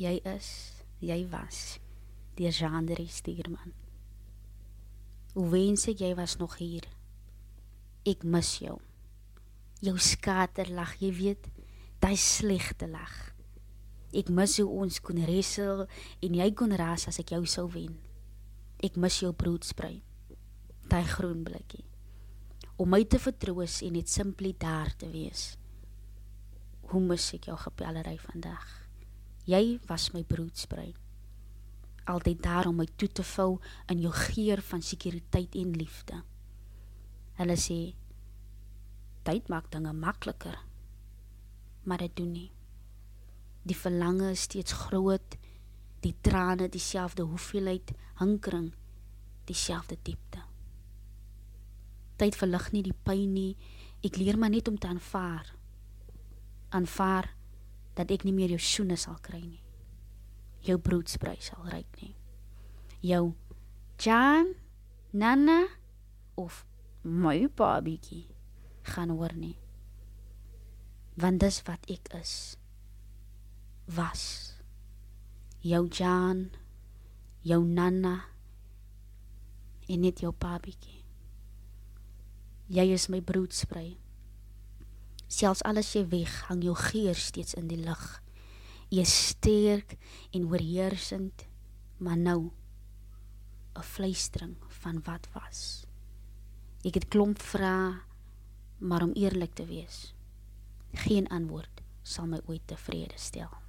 Jy is, jy was die Jean-André Stuurman. Hoe wens ek jy was nog hier. Ek mis jou. Jou skaterlag, jy weet, daai slegte lag. Ek mis hoe ons kon wrestle en jy kon ras as ek jou sou wen. Ek mis jou broedsprei. Daai groen blikkie. Om my te vertroos en net simply daar te wees. Hoe mis ek jou gepellery vandag? Jy was my broedsprei. Altyd daar om my toe te vou in jou geur van sekuriteit en liefde. Hulle sê tyd maak dinge makliker. Maar dit doen nie. Die verlange is steeds groot. Die trane dieselfde hoeveelheid hinkering, dieselfde diepte. Tyd verlig nie die pyn nie. Ek leer maar net om te aanvaar. Aanvaar dat ek nie meer jou soene sal kry nie. Jou broedsprei sal ryk nie. Jou Jan, Nana of my babietjie gaan hoor nie. Want dis wat ek is. Was. Jou Jan, jou Nana en net jou babietjie. Jy is my broedsprei. Selfs alles jy weg, hang jou geur steeds in die lug. Jy is sterk en oorheersend, maar nou 'n fluistering van wat was. Ek het klomp vrae, maar om eerlik te wees, geen antwoord sal my ooit tevrede stel.